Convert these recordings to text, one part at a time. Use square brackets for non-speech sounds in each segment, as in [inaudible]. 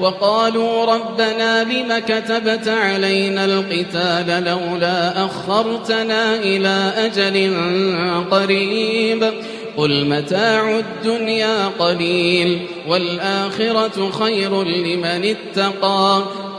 وقالوا ربنا لم كتبت علينا القتال لولا أخرتنا إلى أجل قريب قل متاع الدنيا قليل والآخرة خير لمن اتقى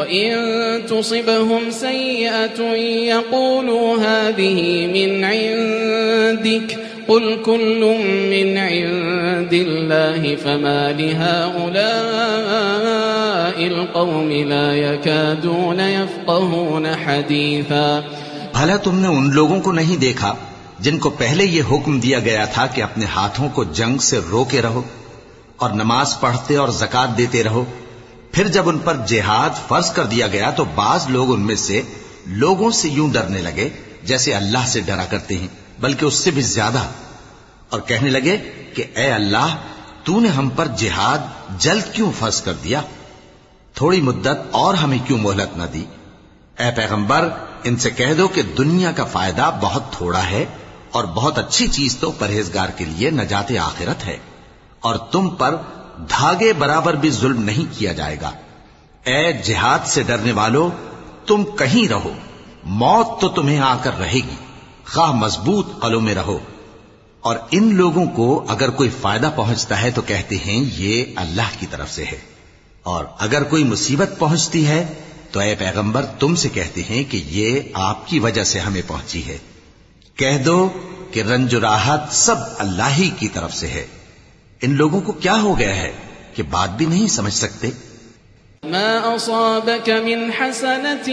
وإن تصبهم سيئة يقولوا هذه من عندك قل كل من عند الله فما لهؤلاء القوم لا يكادون يفقهون حديثا [laughs] بھلا تم نے ان لوگوں کو نہیں دیکھا جن کو پہلے یہ حکم دیا گیا تھا کہ اپنے ہاتھوں کو جنگ سے روکے رہو اور نماز پڑھتے اور زکات دیتے رہو پھر جب ان پر جہاد فرض کر دیا گیا تو بعض لوگ ان میں سے لوگوں سے یوں ڈرنے لگے جیسے اللہ سے ڈرا کرتے ہیں، بلکہ اس سے بھی زیادہ۔ اور کہنے لگے کہ اے اللہ، تو نے ہم پر جہاد جلد کیوں فرض کر دیا؟ تھوڑی مدت اور ہمیں کیوں مہلت نہ دی؟ اے پیغمبر، ان سے کہہ دو کہ دنیا کا فائدہ بہت تھوڑا ہے اور بہت اچھی چیز تو پرہیزگار کے لیے نجات آخرت ہے۔ اور تم پر دھاگے برابر بھی ظلم نہیں کیا جائے گا۔ اے جہاد سے ڈرنے والو، تم کہیں رہو۔ موت تو تمہیں آ کر رہے گی۔ خواہ مضبوط قلوں میں رہو۔ اور ان لوگوں کو اگر کوئی فائدہ پہنچتا ہے تو کہتے ہیں، یہ اللہ کی طرف سے ہے۔ اور اگر کوئی مصیبت پہنچتی ہے تو اے پیغمبر، تم سے کہتے ہیں کہ یہ آپ کی وجہ سے ہمیں پہنچی ہے۔ کہہ دو کہ رنج و راحت سب اللہ ہی کی طرف سے ہے۔ ان لوگوں کو کیا ہو گیا ہے کہ بات بھی نہیں سمجھ سکتے؟ ما أصابك من حسنة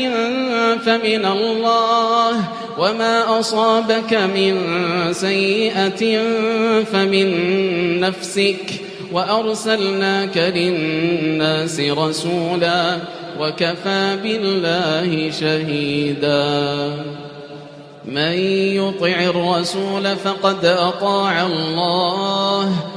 فمن الله، وما أصابك من سيئة فمن نفسك. وأرسلناك للناس رسولا، وكفى بالله شهيدا. من يطع الرسول فقد أطاع الله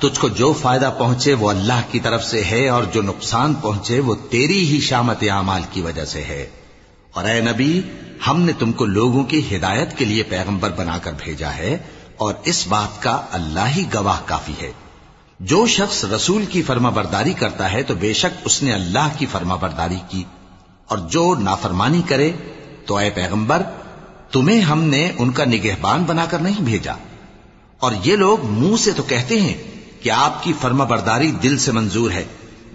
تجھ کو جو فائدہ پہنچے وہ اللہ کی طرف سے ہے اور جو نقصان پہنچے وہ تیری ہی شامت اعمال کی وجہ سے ہے۔ اور اے نبی، ہم نے تم کو لوگوں کی ہدایت کے لیے پیغمبر بنا کر بھیجا ہے اور اس بات کا اللہ ہی گواہ کافی ہے۔ جو شخص رسول کی فرما برداری کرتا ہے تو بے شک اس نے اللہ کی فرما برداری کی۔ اور جو نافرمانی کرے تو اے پیغمبر، تمہیں ہم نے ان کا نگہبان بنا کر نہیں بھیجا۔ اور یہ لوگ منہ سے تو کہتے ہیں کہ آپ کی فرما برداری دل سے منظور ہے،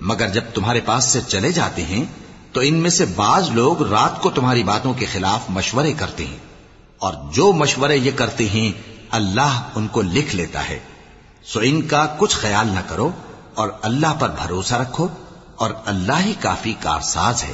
مگر جب تمہارے پاس سے چلے جاتے ہیں، تو ان میں سے بعض لوگ رات کو تمہاری باتوں کے خلاف مشورے کرتے ہیں۔ اور جو مشورے یہ کرتے ہیں، اللہ ان کو لکھ لیتا ہے۔ سو ان کا کچھ خیال نہ کرو اور اللہ پر بھروسہ رکھو اور اللہ ہی کافی کارساز ہے۔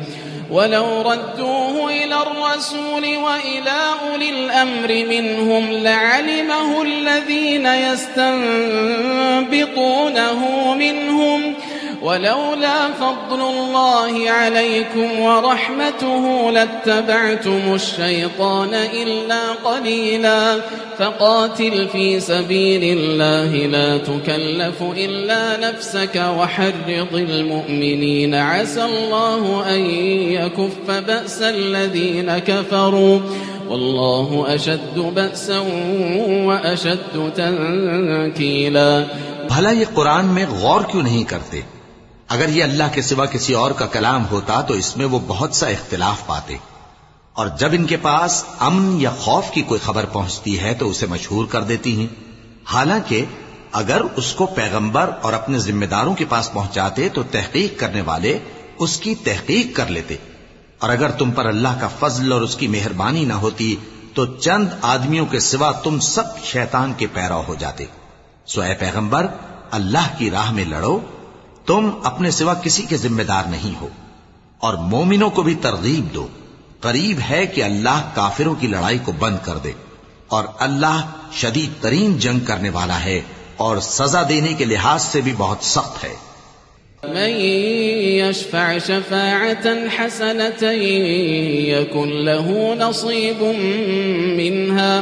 ولو ردوه إلى الرسول وإلى أولي الأمر منهم لعلمه الذين يستنبطونه منهم ولولا فضل الله عليكم ورحمته لاتبعتم الشيطان إلا قليلا فقاتل في سبيل الله لا تكلف إلا نفسك وحرض المؤمنين عسى الله أن يكف بأس الذين كفروا والله أشد بأسا وأشد تنكيلا بھلا یہ قرآن میں غور کیوں نہیں کرتے؟ اگر یہ اللہ کے سوا کسی اور کا کلام ہوتا تو اس میں وہ بہت سا اختلاف پاتے۔ اور جب ان کے پاس امن یا خوف کی کوئی خبر پہنچتی ہے تو اسے مشہور کر دیتی ہیں۔ حالانکہ اگر اس کو پیغمبر اور اپنے ذمہ داروں کے پاس پہنچاتے تو تحقیق کرنے والے اس کی تحقیق کر لیتے۔ اور اگر تم پر اللہ کا فضل اور اس کی مہربانی نہ ہوتی تو چند آدمیوں کے سوا تم سب شیطان کے پیرا ہو جاتے۔ سو اے پیغمبر، اللہ کی راہ میں لڑو۔ تم اپنے سوا کسی کے ذمہ دار نہیں ہو۔ اور مومنوں کو بھی ترغیب دو۔ قریب ہے کہ اللہ کافروں کی لڑائی کو بند کر دے۔ اور اللہ شدید ترین جنگ کرنے والا ہے اور سزا دینے کے لحاظ سے بھی بہت سخت ہے۔ من يشفع شفاعة حسنة يكن له نصيب منها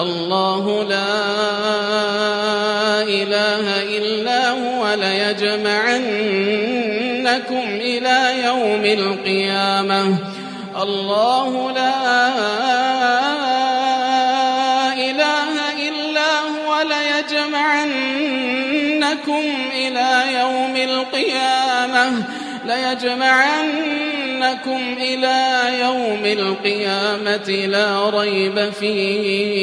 الله لا إله إلا هو ليجمعنكم إلى يوم القيامة الله لا إله إلا هو ليجمعنكم إلى يوم القيامة ليجمعنكم إلى يوم القيامة لا ريب فيه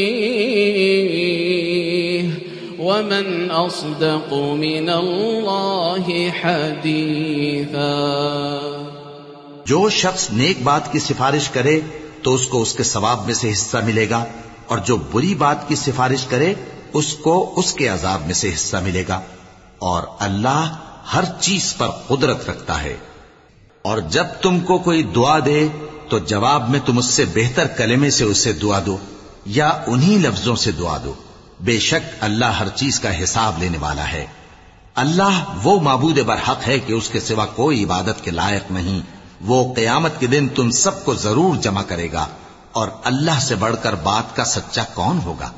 ومن أصدق من الله حديثا جو شخص نیک بات کی سفارش کرے تو اس کو اس کے ثواب میں سے حصہ ملے گا اور جو بری بات کی سفارش کرے اس کو اس کے عذاب میں سے حصہ ملے گا اور اللہ ہر چیز پر قدرت رکھتا ہے۔ اور جب تم کو کوئی دعا دے، تو جواب میں تم اس سے بہتر کلمے سے اسے دعا دو، یا انہی لفظوں سے دعا دو۔ بے شک اللہ ہر چیز کا حساب لینے والا ہے۔ اللہ وہ معبود برحق ہے کہ اس کے سوا کوئی عبادت کے لائق نہیں۔ وہ قیامت کے دن تم سب کو ضرور جمع کرے گا اور اللہ سے بڑھ کر بات کا سچا کون ہوگا؟